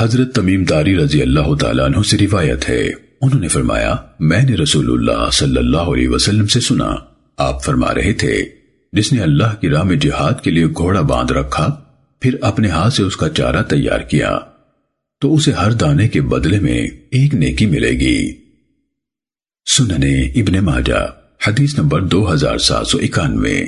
حضرت تمیم داری رضی اللہ تعالیٰ عنہ سے روایت ہے۔ انہوں نے فرمایا، میں نے رسول اللہ صلی اللہ علیہ وسلم سے سنا۔ آپ فرما رہے تھے، جس نے اللہ کی راہ میں جہاد کے لیے گھوڑا باندھ رکھا، پھر اپنے ہاتھ سے اس کا چارہ تیار کیا۔ تو اسے ہر دانے کے بدلے میں ایک نیکی ملے گی۔ سننے ابن ماجہ، حدیث نمبر دو ہزار سات سو اکانوے۔